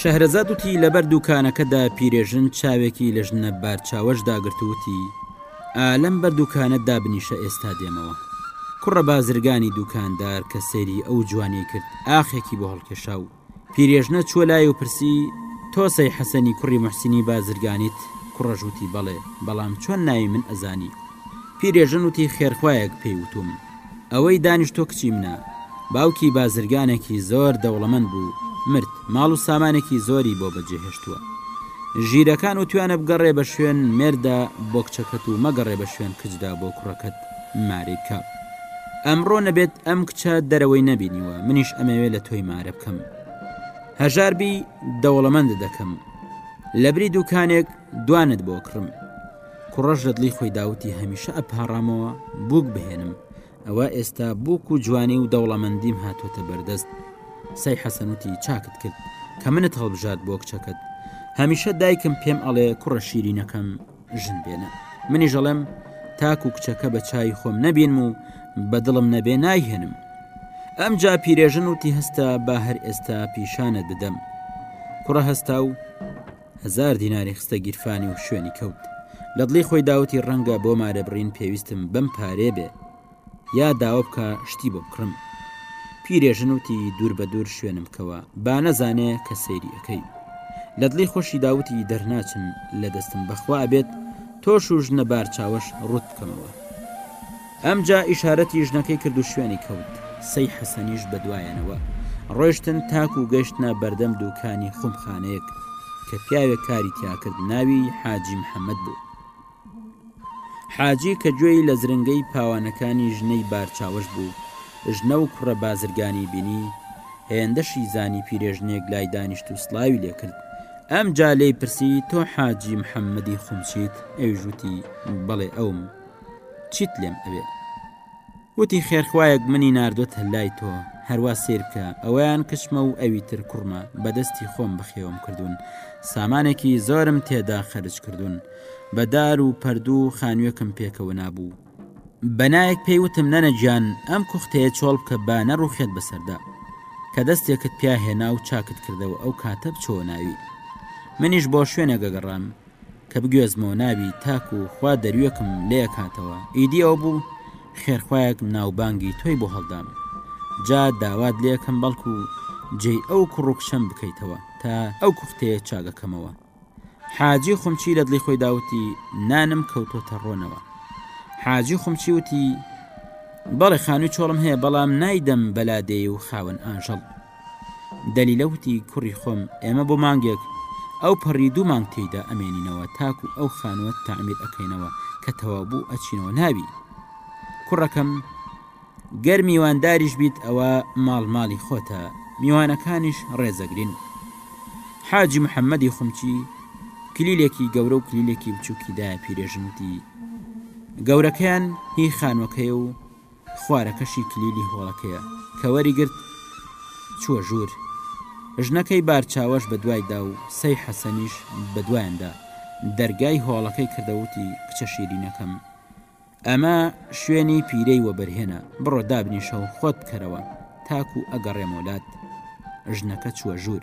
شەهرەزاد وتی لەبەر دوکانەکەدا پیرێژن چاوێکی لە ژنە بارچاوەش داگرتووتی ئالەم بەر دوکانە دابنیشە ئێستا دێمەوە کوڕە بازرگانی دوکاندار کە سەیری ئەو جوانی کرد ئاخێکی بۆ هەڵکێشا و پیرێژنە چووە لای و پرسی، تۆ سەی حەسەنی کوڕی موحسینی بازرگانیت؟ کوڕەش وتی، بەڵێ، بەڵام چۆن ناوی من ئەزانی؟ پیرێژن وتی، خێرخوایەک پێی وتووم، ئەوەی دانیشتووە کچی منە. باوکی بازرگانێکی زۆر دەوڵەمەند بوو، مرد، ماڵ و سامانێکی زۆری بۆ بەجێ هێشتووە. ژیرەکان وتویانە بگەڕێ بە شوێن مێرددا بۆ کچەکەت و مەگەڕێ بە شوێن کچدا بۆ کوڕەکەت. ماری کاپ ئەمڕۆ نەبێت ئەم کچە دەرەوەی نەبینیوە منیش ئەمەوێ لە تۆی مارە بکەم هەژاربی دەوڵەمەند دەکەم لەبری دوکانێک دوانت بۆ کڕم کوڕەش لە دڵی خۆی داوتی هەمیشە ئەپارامەوە بووک بهێنم ئەوە ئێستا بووک و جوانی و دەوڵەمەندیم هاتوۆتە بەردەست سەی حەسەنوتی چاکت کرد کە منت هەڵبژات بۆ کچەکەت هەمیشە دایکم پێم ئەڵێ کوڕە شیرینەکەم ژن بێنە منیش ئەڵێم تاکو کچەکە بە چای خۆم نەبینم و بە دڵم نەبێ نایهێنم ئەم جا پیرێژن وتی هەستا با هەر ئێستا پیشانت بدەم کوڕە هەستا و هزار دیناری خستە گیرفانی و شوێنی کەوت لە دڵی خۆی داوتی ڕەنگە بۆ مارە بڕین پێویستم بەم پارێ بێ یا داوە بکە شتی بۆ بکڕم پیرێژن وتی دوور بە دوور شوێنم کەوە با نەزانێ کە سەیری ئەەکەی لە دڵی خۆشی داوتی دەرناچن لە دەستم بەخوا ئەبێت تۆش و ژنە بار چاوەش ڕوت بکەمەوە ئەمجا ئیشارەتی ژنەکەی کرد و شوێنی کەوت سەی حەسەنیش بە دوایانەوە ڕۆشتن تاک و گەشتە بەردەم دووکانی خومخانەیەک کە پیاوێک کاری تیاکرد ناوی حاجی محەممەد بوو حاجی کە گوێی لە زرنگەی پاوانەکانی ژنەی بارچاوەش بوو، ژنە و کوڕە بازرگانی بینی، هێندەشی زانی پیرێژنێک لای دانیشت و سڵاوی لێ کرد، ئەمجا لێی پرسی، تۆ حاجی محەممەدی خومچیت؟ ئەویش وتی، بەڵێ ئەوم، چیت لێم ئەوێ؟ وتی خێر خوایەک منی ناردۆتە لای تۆ هەروا سیر بکە ئەویان کچمە و ئەوی تر کوڕمە بەدەستی خۆم بەخێوم کردوون سامانێکی زۆرم تێدا خەرج کردوون بە دار و پەردوو و خانوێکم پێکەوە نابوو بەنایەک پێی وتم نەنەگیان ئەم کوختەیە چۆڵ بکە با نەڕوخێت بەسەردا کە دەستێکت پیا هێنا و چاکت کردەوە ئەو کاتە بچۆ ناوی منیش بۆ شوێنە گەگەڕام کە بگوێزمەوە ناوی تاک و خوا دەروێکم لێکاتەوە ئیدی ئەو بوو خێرخوایەک ناوبانگی تۆی بۆ هەڵدام جا داوات لێکم بەڵکو جێی ئەو کوڕوکشەم بکەیتەوە تا ئەو کوختەیە چاگەکەمەوە حاجی خمچی لە دڵی خۆی داوتی نانم کەوتۆتە ڕۆنەوە حاجی خمچی وتی بەڵێ خانووی چۆڵم هەیە بەڵام نایدەم بەلادێ و خاوەن ئاژەڵ دەلیلە وتی کوڕی خۆم ئێمە بۆ مانگێک ئەو پەڕی دوو مانگ تێیدا ئەمێنینەوە تاکو ئەو خانووە تعمیر ئەکەینەوە کە تەواو بوو ئەچینەوە ناوی کوڕەکەم گەر میوانداریش بیت ئەوە ماڵ ماڵی خۆتە میوانەکانیش ڕێزەگرین حاجی محەممەدی خمچی کلیلێکی گەورە و کلیلێکی بچووکیدایە پیرێژنوتی گەورەکەیان هی خانوەکەی و خوارەکەشی کلیلی هۆڵەکەیە. کە وەری گرت چووە ژوور. ژنەکەی بارچاوەش بە دوای دا و سەی حەسەنیش بە دوایان دا. دەرگای هۆڵەکەی کردەوە وتی، کچە شیرینەکەم! ئەمە شوێنی پیرەی وەبەرهێنە، بڕۆ دابنیشە و خۆت بکەرەوە تاکوو ئەگەڕێمەوە لات. ژنەکە چووە ژوور.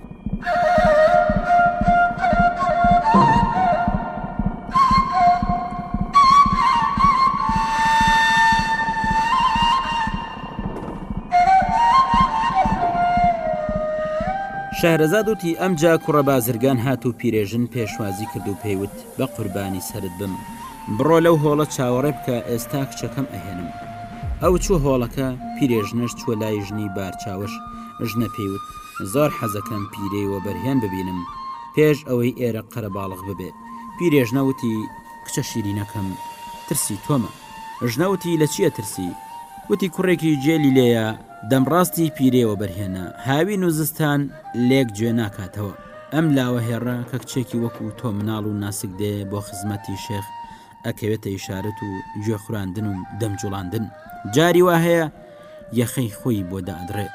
شەهرەزاد وتی ئەمجا کوڕە بازرگان هات و پیرێژن پێشوازی کرد و پێیوت بە قوربانی سرد بم بڕۆ لەو هۆڵە چاوەڕێ بکە ئێستا کچەکەم ئەهێنم ئەو چوە هۆڵەکە پیرێژنەش چوە لای ژنی بارچاوش ژنە پێیوت زۆر حەزەکەم پیرەی وەبەرهێن ببینم پێش ئەوەی ئێرە قەرەباڵغ ببێ پیرێژنە وتی کچە شیرینەکەم ترسی تۆمە ژنەوتی لە چییە ترسی وتی کوڕێکی جێلی لێیە دەمڕاستی پیرێوە بەرهێنا هاوین و زستان لێک گوێ ناکاتەوە ئەم لاوە هێڕە کە کچێکی وەکو تۆ مناڵ و ناسک دێ بۆ خزمەتی شێخ ئەکەوێتە ئیشارەت و گوێخوراندن و دەمجوڵاندن جاری وا هەیە یەخەی خۆی بۆ دادڕێ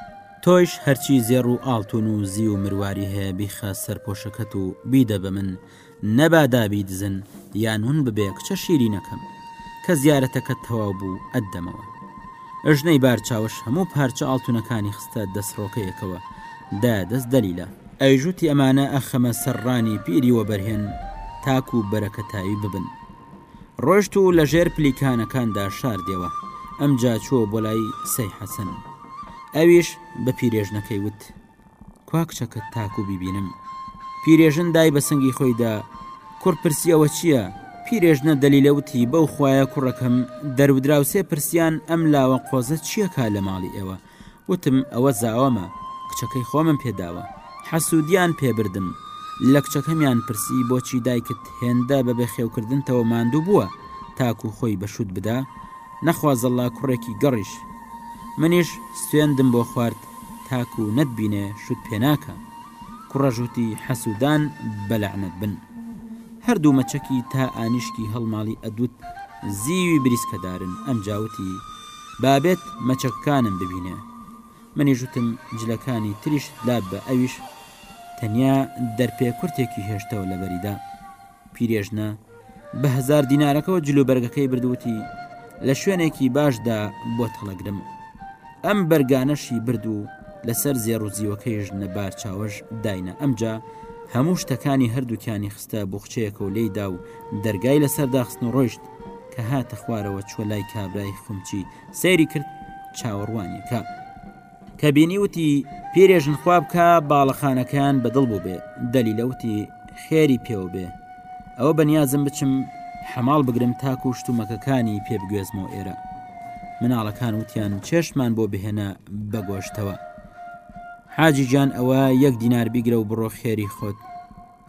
تۆیش هەرچی زێڕ و ئاڵتون و زیو و مرواری هەیە بیخە سەر پۆشەکەت و بیدە بە من، نەبادا بیدزن یان ون ببێ کچە شیرینەکەم. کە زیارەتەکە تەواو بوو ئەتدەمەوە. ژنەی بارچاوش هەموو پارچە ئاڵتونەکانی خستە دەسڕۆکەیەکەوە دایە دەست دەلیلا. ئەیژووتی ئەمانە ئەخەمە سەر ڕانی پیری وەبەرهێن تاکوو بەرەکەتاوی ببن. ڕۆشت و لە ژێر پلیکانەکاندا شاردیەوە ئەمجا چووە بۆ لای سەی حەسەن ئەویش بە پیرێژنەکەی وت کوا کچەکە تاکو بیبینم پیرێژن دای بە سنگی خۆیدا کوڕ پرسیەوە چییە؟ پیرێژنە دەلیلەوتی بەو خویە کوڕەکەم دەرودراوسێ پرسیان ئەم لاوە قۆزە چیەکە لە ماڵی ئێوە؟ وتم، ئەوە زاوەمە، کچەکەی خۆمم پێ داوە. حەسوودیان پێ بردم. لە کچەکەمیان پرسی، بۆچی دایکت هێندە بە بەخێوکردنتەوە ماندوو بووە تاکوو خۆی بە شووت بدا؟ نەخوازەڵڵا کوڕێکی گەڕیش. منیش سوێندم بۆ خوارد تاکوو نەتبینێ شووت پێ ناکا. کوڕەش وتی، حەسوودان بە لەعنەت بن. هەر دوو مەچەکی تا ئانیشکی هەڵماڵی ئەدووت زیوی بریسکەدارن. ئەمجا وتی، بابێت مەچەکانم ببینێ منیش وتم جلەکانی تریش لاب بە ئەویش تەنیا دەرپێ کورتێکی هێشتەوە لە بەریدا پیرێژنە بە هزار دینارەکەەوە جلو بەرگەکەی بردووتی لە شوێنێکی باشدا بۆ تەڵەگرم ئەم بەرگانەشی برد و لەسەر زێڕ و زیوەکەیش نەبار چاوەش داینا ئەمجا هەموو شتەکانی هەردووکیانی خستە بخچەیەکە و لێیدا و دەرگای لەسەر داخستن و ڕۆیشت کە هاتە خوارەوە چوە لای کابرای خومچی سەیری کرد چاوەڕوانی کە کە بینی وتی پیرێژن خواب بکە باڵەخانەکەیان بەدڵ بوو بێ دەلی لەوتی خێری پێوە بێ ئەوە بەنیازم بچم حەماڵ بگرم تاکو و شتومەکەکانی پێ بگوێزمەوە ئێرە مناڵەکان وتیان چێشمان بۆ بهێنە بەگۆشتەوە حاجی جان ئەوە یەک دینار بیگرە و بڕۆ خێری خۆت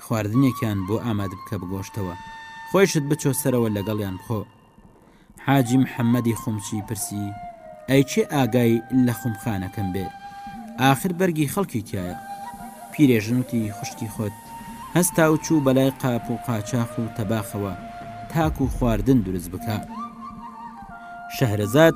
خواردنێکیان بۆ ئامادبکە بگۆشتەوە خۆیشت بچۆ سەرەوە لەگەڵیان بخۆ حاجی محەممەدی خومچی پرسی ئەی چێ ئاگای لە خومخانەکەم بێ ئاخر بەرگی خەڵکی تایە پیرێژنوتی خوشکی خۆت هەستا و چوو بەلای قاپ و قاچاخ و تەباخەوە تاکو خواردن دروست بکە شەهرەزاد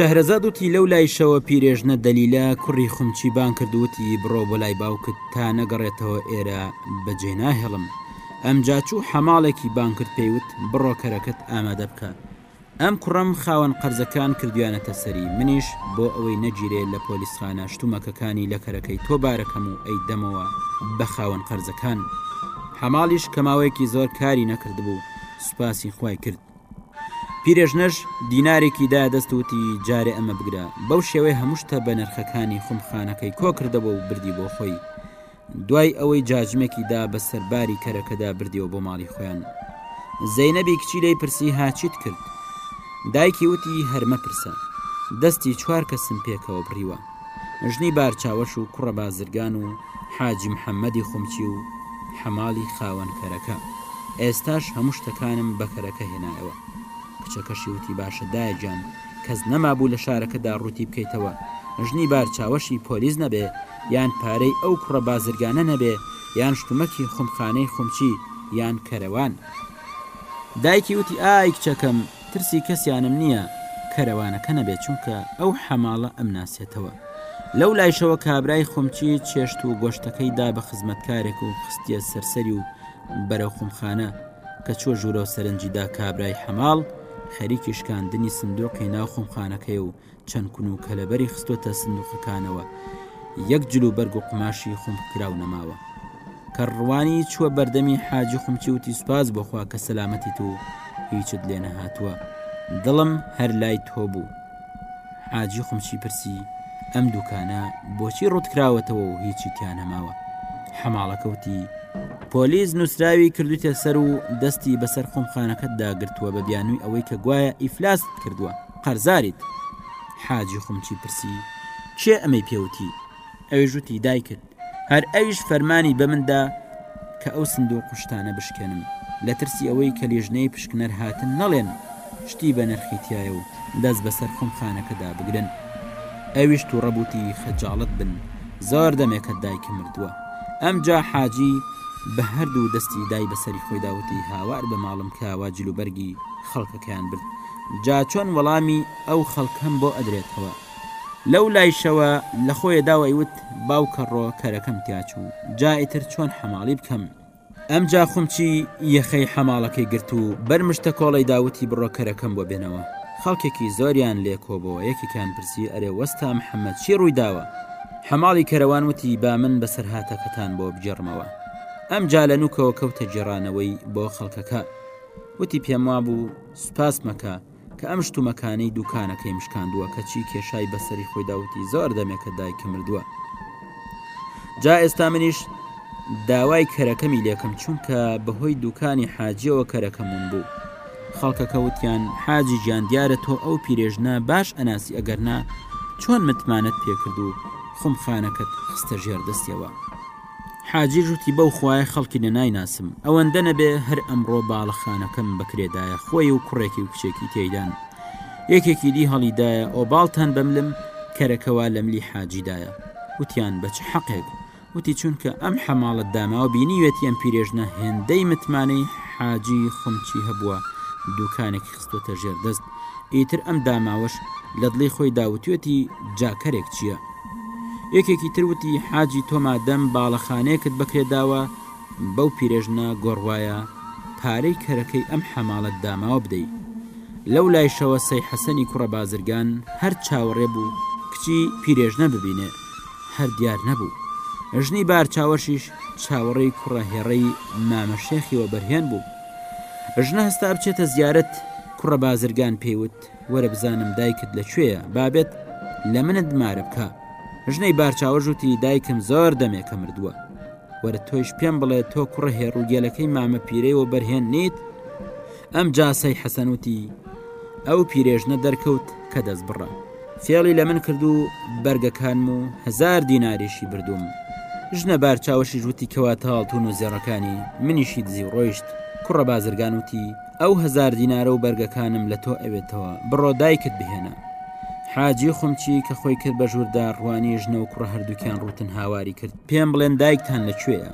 شەهرەزاد وتی لەو لایشەوە پیرێژنە دەلیلە کوڕی خمچی بان کردوتی بڕۆ بۆ لای باوکت تا نەگەڕێتەوە ئێرە بەجێ ناهێڵم ئەمجاچوو حەماڵێکی بانکرد پێیوت بڕۆ کەرەکەت ئامادە بکە ئەم کوڕەم خاوەن قەرزەکان کردویانەتە سەری منیش بۆ ئەوەی نەگیرێ لە پۆلیسخانە شتومەکەکانی لە کەرەکەی تۆ بارەکەم و ئەی دەمەوە بە خاوەن قەرزەکان حەماڵیش کە ماوەیەکی زۆر کاری نەکردبوو سوپاسی خوای کرد پیرێژنەش دینارێکی دا دەست وتی جارێ ئەمە بگرە بەو شێوەی هەموشتە بە نرخەکانی خومخانەکەی کۆکردەوە و بردی بۆ خۆی دوای ئەوەی جاجمێکی دا بە سەرباری کەرەکەدا بردیەوە بۆ ماڵی خۆیان زەینەبی کچی لی پرسی هاچیت کرد دایکی وتی هەرمە پرسە دەستی چوار کەسم پێکەوە بڕیوە ژنی بارچاوەش و کوڕە بازرگان و حاجی محەممەدی خۆمچی و حەماڵی خاوەن کەرەکە ئێستاش هەموو شتەکانم بەکەرەکە هێنایەوە کچەکەشی وتی باشە دایجان کەس نەمابوو لە شارەکەدا ڕووتی بکەیتەوە، ژنی بارچاوەشی پۆلیس نەبێ، یان پارەی ئەو کوڕە بازرگانە نەبێ، یان شتومەکی خومخانەی خومچی، یان کەرەوان. دایکی وتی، ئای کچەکەم، ترسی کەسیانم نییە، کەرەوانەکە نەبێ، چونکە ئەو حەماڵە ئەمناسێتەوە. لەو لایشەوە کابرای خومچی چێشت و گۆشتەکەی دا بە خزمەتکارێک و خستییە سەر سەری و بەرەو خومخانە، کە چووە ژوورەوە سەرنجی دا کابرای حەماڵ خەریکی شکاندنی سندوقی ناو خۆمخانەکەی و چەند کون و کەلەبەری خستۆتە سندوقەکانەوە یەک جل و بەرگ و قوماشی خۆم کراو نەماوە کە ڕوانی چووە بەردەمی حاجی خمچی وتی سوپاس بۆخوا کە سەلامەتی تو هیچت لێ نەهاتووە دڵم هەر لای تۆ بوو حاجی قمچی پرسی ئەم دوکانە بۆچی ڕوتکراوەتەوە و هیچی تیان هەماوە حەماڵەکەوتی پۆلیس نووسراوی کردوتە سەر و دەستی بەسەر خۆمخانەکەت داگرتووە بە بیانووی ئەوەی کە گوایە ئیفلاس کردووە قەرزاریت حاجی خمچی پرسی چێ ئەمەی پێوتی ئەوێژوتی دایکرد هەر ئەویش فەرمانی بە من دا کە ئەو سندوق و شتانە بشکێنم لە ترسی ئەوەی کە لیژنەی پشکنەر هاتن نەڵێن شتی بە نرخی تایە و دەست بەسەر خۆم خانەکەدا بگرن ئەویش تووڕەبووتی خەجاڵت بن زۆر دەمێکە دایکە مردووە ئەمجا حاجی بە هەردوو دەستی دای بەسەری خۆی داوتی هاوار بە ماڵم کاوە جلوبەرگی خەڵکەکەیان برد جا چۆن وەڵامی ئەو خەڵکەم بۆ ئەدرێتەوە لەو لایشەوە لە خۆێ داو ئەیوت باوکە ڕۆ کەرەکەم تیاچوو جا ئیتر چۆن حەماڵی بکەم؟ ئەمجا خومچی یەخەی حەماڵەکەی گرت و بەر مشتە کۆڵەی دا وتی بڕۆ کەرەکەم بۆ بێنەوە. خەڵکێکی زۆریان لێ کۆ بۆوە یەکێکیان پرسی ئەرێ وەستا محەمەد چی ڕووی داوە؟ حەماڵی کەرەوان وتی با من بەسەرهاتەکەتان بۆ بگێڕمەوە. ئەمجا لە نووکەوە کەوتە گێڕانەوەی بۆ خەڵکەکە. وتی پێم وابوو سوپاس مەکە، کە ئەم شتومەکانەی دووکانەکەیم شکاندووە کەچی کێشای بەسەری خۆی داوتی زۆر دەمێکە دایکم مردووە جا ئێستا منیش داوای کەرەکەمی لێکم چونکە بەهۆی دوکانی حاجیەوە کەرەکەمون بوو خەڵکەکە وتیان حاجی گیان دیارە تۆ ئەو پیرێژنە باش ئەناسی ئەگەرنا چۆن متمانەت پێکرد و خمخانەکەت خستە ژێر دەستیەوە حاجیش وتی بەو خوایە خەڵکی لە نایناسم ئەوەندە نەبێ هەر ئەمڕۆ باڵەخانەکەم بەکرێدایە خۆی و کوڕێکی و کچێکی تێیدان یەکێکی دی هەڵیدایە ئەو باڵتان بەملم کەرەکەوا لە ملی حاجیدایە وتیان بەچ حەقێک وتی چونکە ئەم حەماڵت داماوە بینیوێتی ئەم پیرێژنە هێندەی متمانەی حاجی خمچی هەبووە دوکانێک خستۆتە ژێر دەست ئیتر ئەم داماوەش لە دڵی خۆی داوتێتی جاکەرێک چییە یەکێکی تروتی حاجی تۆما دەم باڵەخانەیەکت بەکرێداوە بەو پیرێژنە گۆڕواایە پارەی کەرەکەی ئەم حەماڵەت داماوە بدەیت لەو لایشەوە سەی حەسەنی کوڕە بازرگان هەر چاوەڕێ بوو کچی پیرێژنە ببینێ هەر دیار نەبوو ژنی بارچاوەشیش چاوەڕێی کوڕە هێڕەی مامەشێخیەوە بەرهێن بوو ژنە هەستا بچێتە زیارت کوڕە بازرگان پێیوت وەرە بزانم دایکت لە کوێیە بابێت لە منت مارە بکە ژنەی بارچاوەژ وتی دایکم زۆر دەمێکە مردووە وەرە تۆیش پێم بڵێ تۆ کوڕە هێڕوگەلەکەی مامە پیرەی و بەرهێن نیت ئەم جاسەی حەسەنوتی ئەو پیرێژنە دەرکەوت کە دەست بڕە فێڵی لە من کرد و بەرگەکانم و هەزار دیناریشی بردووم ژنە بار چاوەشیش وتی کەوا تاڵتون و زێڕەکانی منیشی دزی و ڕۆیشت کوڕە بازرگان وتی ئەو هەزار دینارە و بەرگەکانم لە تۆ ئەوێتەوە بڕۆ دایکت بهێنە حاجی خومچی کە خۆی کرد بە ژووردا ڕوانی ژنە و کوڕە هەردووکیان ڕوتن هاواری کرد پێم بڵێن دایکتان لەکوێیە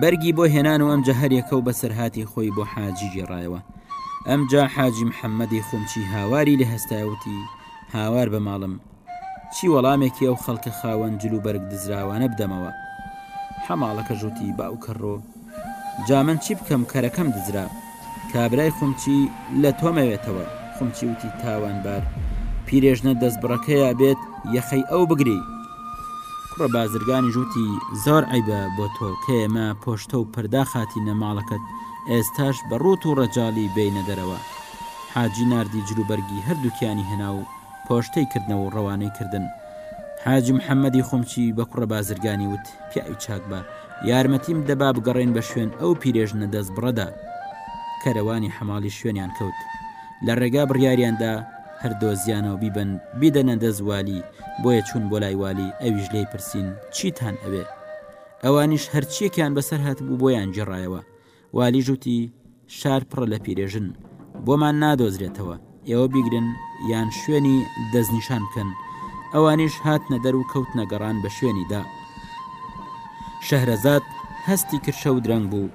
بەرگی بۆ هێنان و ئەمجا هەریەکە و بەسەرهاتی خۆی بۆ حاجی گێڕایەوە ئەمجا حاجی محەممەدی خومچی هاواری لێ هەستاوتی هاوار بە ماڵم چی وەڵامێکی ئەو خەڵکە خاوەن جل و بەرگ دزراوانە بدەمەوە حەماڵەکە ژووتی باوکەڕۆ جا من چی بکەم کەرەکەم دزرا کابرای خومچی لە تۆمەوێتەوە خومچی وتی تاوانبار پیرێژنە دەست بڕەکەیە بێت یەخەی ئەو بگری کوڕە بازرگانی ژووتی زۆر عیبە بۆ تۆ کە ئێمە پۆشتە و پەرداخاتی نەماڵەکەت ئێستاش بە ڕووت و ڕەجاڵی بێینە دەرەوە. حاجی ناردی جلوبەرگی هەردووکیانی هێنا و پۆشتەی کردنەوە و ڕەوانەی کردن. حاجی محەممەدی خومچی بە کوڕە بازرگانی وت، پیاوی چاک بە یارمەتیم دە با بگەڕێین بە شوێن ئەو پیرێژنە دەستبڕەدا. کەرەوانی حەماڵی شوێنیان کەوت. لە ڕێگا بڕیاریان دا هەر دۆزیانەوە بیبەن بیدەنە دەست والی، بۆیە چوون بۆ لای والی، ئەویش لێی پرسین، چیتان ئەوێ؟ ئەوانیش هەرچیەکیان بەسەر هاتبوو بۆیان جێڕایەوە والی ژووتی شار پڕە لە پیرێژن بۆمان نادۆزرێتەوە ئێوە بیگرن یان شوێنی دەستنیشان بکەن ئەوانیش هاتنە دەر و کەوت نەگەڕان بە شوێنیدا شەهرەزاد هەستی کرشە و درەنگ بوو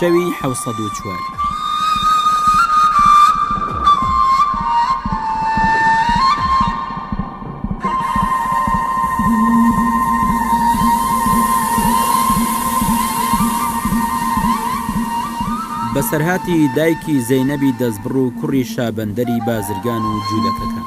شەوی حەوت سەد و چوار. بەسەرهاتی دایکی زەینەبی دەستبڕ و کوڕی شابەندەری بازرگان و جوولەکەکان.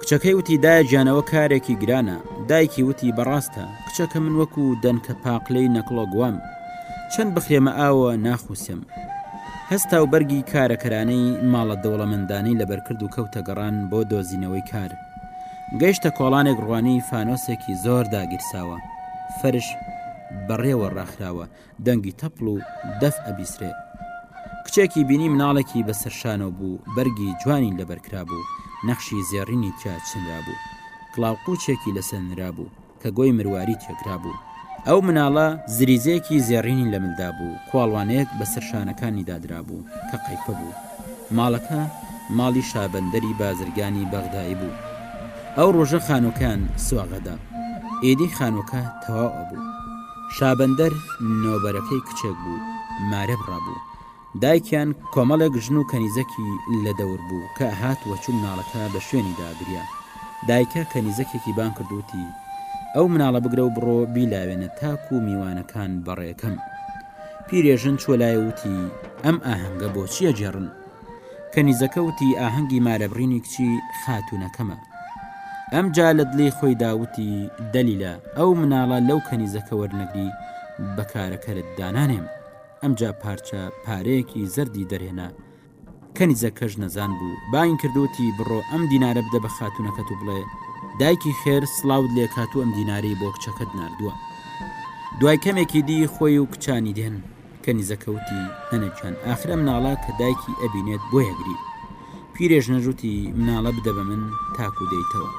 کچەکەی وتی دایە گیان ئەوە کارێکی گرانە، دایکی وتی بەڕاستە، کچەکە من وەکو دەنکە پاقلەی نەکڵۆک وام، چەند بخرێمە ئاوە ناخوسێم. هەستا و بەرگی کارەکەرانەی ماڵە دەوڵەمەندانەی لەبەرکرد و کەوتە گەڕان بۆ دۆزینەوەی کار. گەیشتە کۆڵانێک ڕوانی فانۆسێکی زۆر داگیرساوە، فەرش بەڕێوە ڕاخراوە، دەنگی تەپڵ و دەف ئەبیسرێ. کچێکی بینی مناڵێکی بەسەر شانەوە بوو بەرگی جوانی لەبەرکرابوو نەخشی زێڕینی تیا چنرابوو کڵاو قوچێکی لەسەر نرابوو کە گۆی مرواری تێکرابوو ئەو مناڵە زریزێکی زێڕینی لە ملدا بوو کواڵوانێک بە سەرشانەکانی دادرابوو کە قەیپە بوو ماڵەکە ماڵی شابندەری بازرگانی بەغدایی بوو ئەو ڕۆژە خانووکان سواغەدا ئێدی خانووکە تەواو بوو شابەندەر نۆبەرەکەی کچێک بوو مارە بڕابوو دایکیان کۆمەڵێک ژن و کەنیزەکی لە دەور بوو کە هات وەچوو مناڵەکە بە شوێنی داگریا دایکە کەنیزەکێکی بان کردوتی ئەو مناڵە بگرە و بڕۆ بیلاوێنە تاکو و میوانەکان بەڕێکەم پیرێژن چوە لایە وتی ئەم ئاهەنگە بۆچیە جێڕن کەنیزەکە وتی ئاهەنگی مارەبڕینی کچی خاتوونەکەمە. ئەمجا لە دڵی خۆیدا وتی دەلیلا ئەو مناڵە لەو کەنیزەکە وەرنەگری بە کارەکەرت دانانێم. ئەمجا پارچە پارەیەکی زەردی دەرهێنا. کەنیزەکەش نەزان بوو. بانگی کرد وتی بڕۆ ئەم دینارە بدە بە خاتوونەکەت و بڵێ، دایکی خێر سڵاوت لێکات و ئەم دینارەی بۆ کچەکەت ناردووە. دوای کەمێکی دی خۆی و کچانی دێن. کەنیزە کەوتی نەنە گیان ئاخر ئەم ناڵە کە دایکی ئەبینێت بۆ یەگری پیرێژ نەژوتی مناڵە بدە بە من تاکو دەیتەوە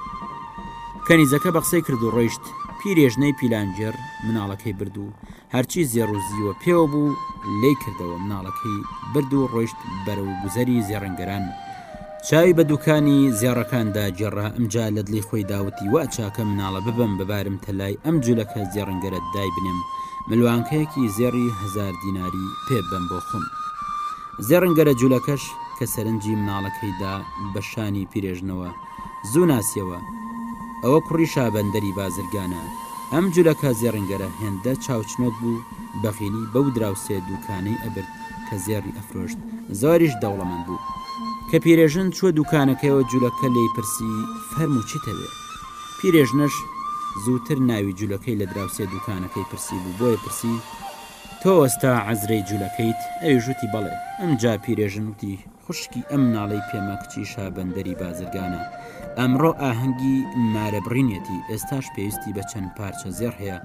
کەنیزەکە بە قسەی کرد و ڕۆیشت پیرێژنەی پیلانجێر مناڵەکەی برد و هەرچی زێڕوزیوە پێوە بوو لی کردەوە مناڵەکەی برد و ڕۆیشت بەرە و گوزەری زێڕنگەران چاوی بە دوکانی زێڕەکاندا گێڕا ئەمجا لە دڵی خۆی داوتی وا چاکە مناڵە ببم ببارم تەلای ئەم جولەکە زێڕنگەرە دای بنێم ملوانکەیەکی زێڕی هزار دیناری پێ بەم بۆ خۆم زێڕنگەرە جولەکەش کە سەرنجی مناڵەکەیدا بە شانی پیرێژنەوە زوو ناسیەوە ئەوە کوڕی شابندەری بازرگانە ئەم جولەکە زێڕنگەرە هێندە چاوچنۆک بوو بەغیلی بەو دراوسێ دووکانەی ئەبرد کە زێڕی ئەفرۆشت زۆریش دەوڵەمەند بوو کە پیرێژن چوە دوکانەکەیەوە جولەکە لی پرسی فەرمو چیتەوێ پیرێژنەش زووتر ناوی جولەکەی لە دراوسێ دوکانەکەی پرسی بوو بۆیە پرسی تۆ ئەستا عەزرەی جولەکەیت ئەویش وتی بەڵێ ئەمجا پیرێژن وتی خوشکی ئەم مناڵەی پێمە کچی شا بەندەری بازرگانە ئەمڕۆ ئاهەنگی مارە بڕینێتی ئێستاش پێویستی بە چەند پارچە زێڕ هەیە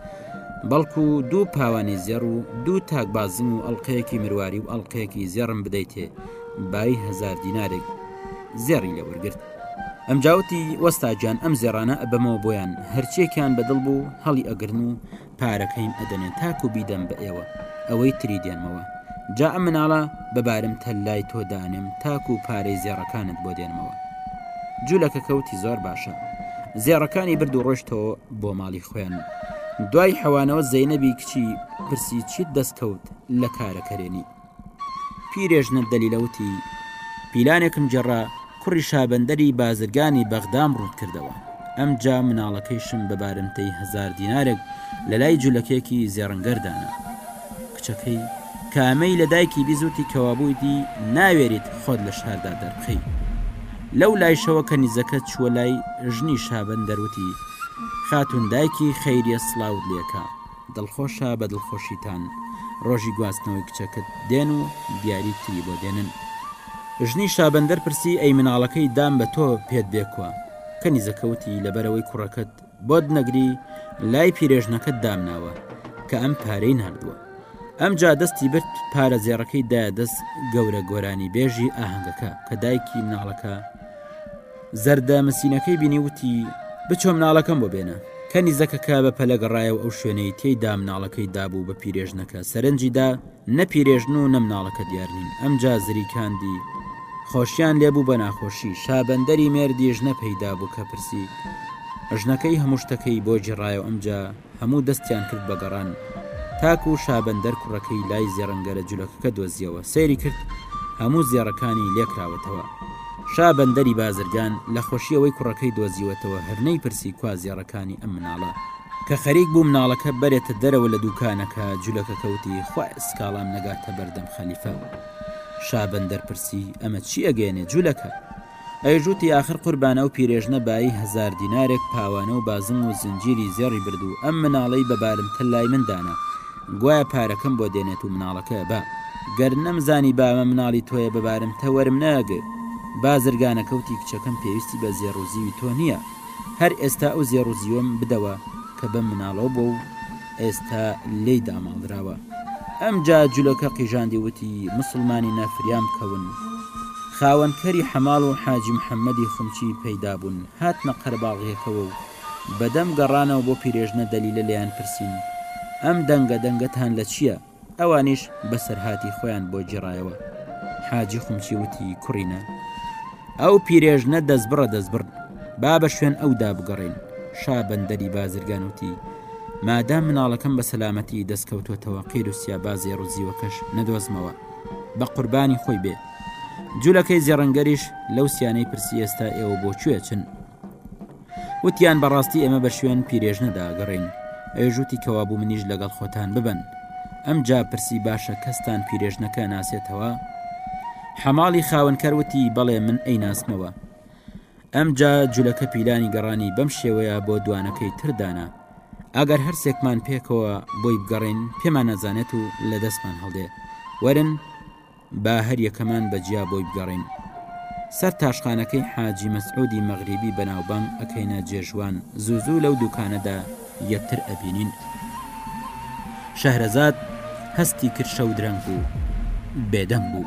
بەڵکو دوو پاوانی زێڕ و دوو تاک بازم و ئەڵلقەیەکی مرواری و ئەڵلقەیەکی زێڕم بدەیتێ بای هزار دینارێک زێڕی لە وەرگرت ئەم جاوتی وەستاجان ئەم زێڕانە ئەبەمەوە بۆیان هەرچێکیان بەدڵ بوو هەڵی ئەگرن و پارەکەیم ئەدەنێ تاکو بیدەم بە ئێوە ئەوەی تری دێنمەوە جا ئەم مناڵە بە بارم تەلای تۆ دانێم تاکو پارەی زێڕەکانت بۆ دێنمەوە جوولەکە کەوتی زۆر باشە زێڕەکانی برد و ڕۆشتەوە بۆ ماڵی خوێن دوای حەوانەوە زەینەبی کچی پرسی چیت دەستکەوت لە کارەکەرێنی پیرێژنە دەلیلە وتی، پیلانێکم گێڕا، کوڕی شابەندەری بازرگانی بەغدام ڕووت کردەوە، ئەمجا مناڵەکەیشم بە بارمتەی هەزار دینارێک لە لای جولەکێکی زێڕنگەر دانا. کچەکەی، کە ئەمەی لە دایکی بیست وتی کەوابوویدی ناوێریت خۆت لە شاردا دەربخەی. لەو لایشەوە کەنیزەکە چووە لای ژنی شابەندەر وتی، خاتوون دایکی خەیریە سڵاوت لێکا. دڵخۆشە بە دڵخۆشیتان ڕۆژی گواستنەوەی کچەکەت دێن و دیاری تری بۆ دێنن ژنی شابندەر پرسی ئەی مناڵەکەی دام بە تۆ پێت بێکوە کەنی زەکەوتی لەبەرەوەی کوڕەکەت بۆت نەگری لای پیرێژنەکەت دامناوە کە ئەم پارەی نردووە ئەم جا دەستی برد پارە زێڕەکەی دایە دەست گەورە گۆرانی بێژی ئاهەنگەکە کە دایکی مناڵەکە زەردە مسینەکەی بینی وتی بچۆ مناڵەکەم بۆ بێنە کەنیزەکەکە بە پەلە گەڕایە و ئەو شوێنەی تێیدا مناڵەکەی دابوو بە پیرێژنەکە سەرنجیدا نە پیرێژن و نەمناڵەکە دیارنین ئەم جازری کاندی خۆشیان لێبوو بە ناخۆشی شابندەری مێردی ژنە پەیدا بوو کە پرسی ژنەکەی هەموو شتەکەی بۆ جێڕایەوە ئەمجا هەموو دەستیان کرد بە گەڕان تاکو شابەندەر کوڕەکەی لای زێڕنگەرە جولەکەکە دۆزیەوە سەیری کرد هەموو زێڕەکانی لێکراوەتەوە شا بەندەری بازرگان لە خۆشیەوەی کوڕەکەی دۆزیوەتەوە هەرنەی پرسی کوا زێڕەکانی ئەم مناڵە کە خەریک بوو مناڵەکە بەرێتە دەرەوە لە دووکانەکە جولەکە کەوتی خوا سکاڵام نەگاتە بەردەم خەلیفە شا بەندەر پرسی ئەمە چی ئەگەێنێ جولەکە؟ ئەویش وتی ئاخر قوربان ئەو پیرێژنە بایی هەزار دینارێک پاوانە و بازنگ و زنجیری زێڕی برد و ئەم مناڵەی بە بارمتە لای من دانا گوایە پارەکەم بۆ دێنێت و مناڵەکە با گەر نەمزانیبا ئەمە مناڵی تۆیە بە بارمتە وەرم نەئەگرت بازرگانە کەوتی کچەکەم پێویستی بە زێڕ و زیوی تۆ نییە هەر ئێستا ئەو زێڕ و زیوەم بدەوە کە بەم مناڵەوە بووە و ئێستا لێی داماڵراوە. ئەمجا جولەکە قیژاندی وتی، موسڵمانینە فریام کەون. خاوەنکەری حەماڵ و حاجی محەمەدی خمچی پەیدا بوون، هاتنە قەرەباڵغیەکەوە و بەدەم گەڕانەوە بۆ پیرێژنە دەلیلە لێیان پرسین، ئەم دەنگە دەنگەتان لە چیە؟ ئەوانیش بەسەرهاتی خۆیان بۆ گێڕایەوە حاجی خومچی وتی کوڕینە ئەو پیرێژنە دەستبڕە دەستبڕ با بە شوێن ئەودا بگەڕین شا بەندەری بازرگان وتی مادام مناڵەکەم بە سەلامەتی دەستکەوتوتەوە قیر و سیابا زێڕ و زیوەکەش نەدۆزمەوە بە قوربانی خۆی بێ جولەکەی زێڕنگەریش لەو سیانەی پرسی ئێستا ئێوە بۆ کوێچن وتیان بەڕاستی ئێمە بە شوێن پیرێژنەدا گەڕین ئەوێژ وتی کەوابوو منیش لەگەڵ خۆتان ببن ئەم جا پرسی باشە کەستان پیرێژنەکە ناسێتەوە حەماڵی خاونکەر وتی بەڵێ من ئەی ناسمەوە ئەم جا جولەکە پیلانی گەڕانی بەم شێوەیە بۆ دوانەکەی تردانە ئەگەر هەرسێکمان پێکەوە بۆی بگەڕین پێمان نەزانێت و لە دەستمان هەڵدێ وەرن با هەریەکەمان بە جیا بۆی بگەڕێین سەر تاشخانەکەی حاجی مەسعودی مەغریبی بەناوبانگ ئەکەینە جێژوان زوو زوو لەو دوکانەدا یەکتر ئەبینین شەهرەزاد هەستی کرد شەو درەنگ بوو بێدەم بوو.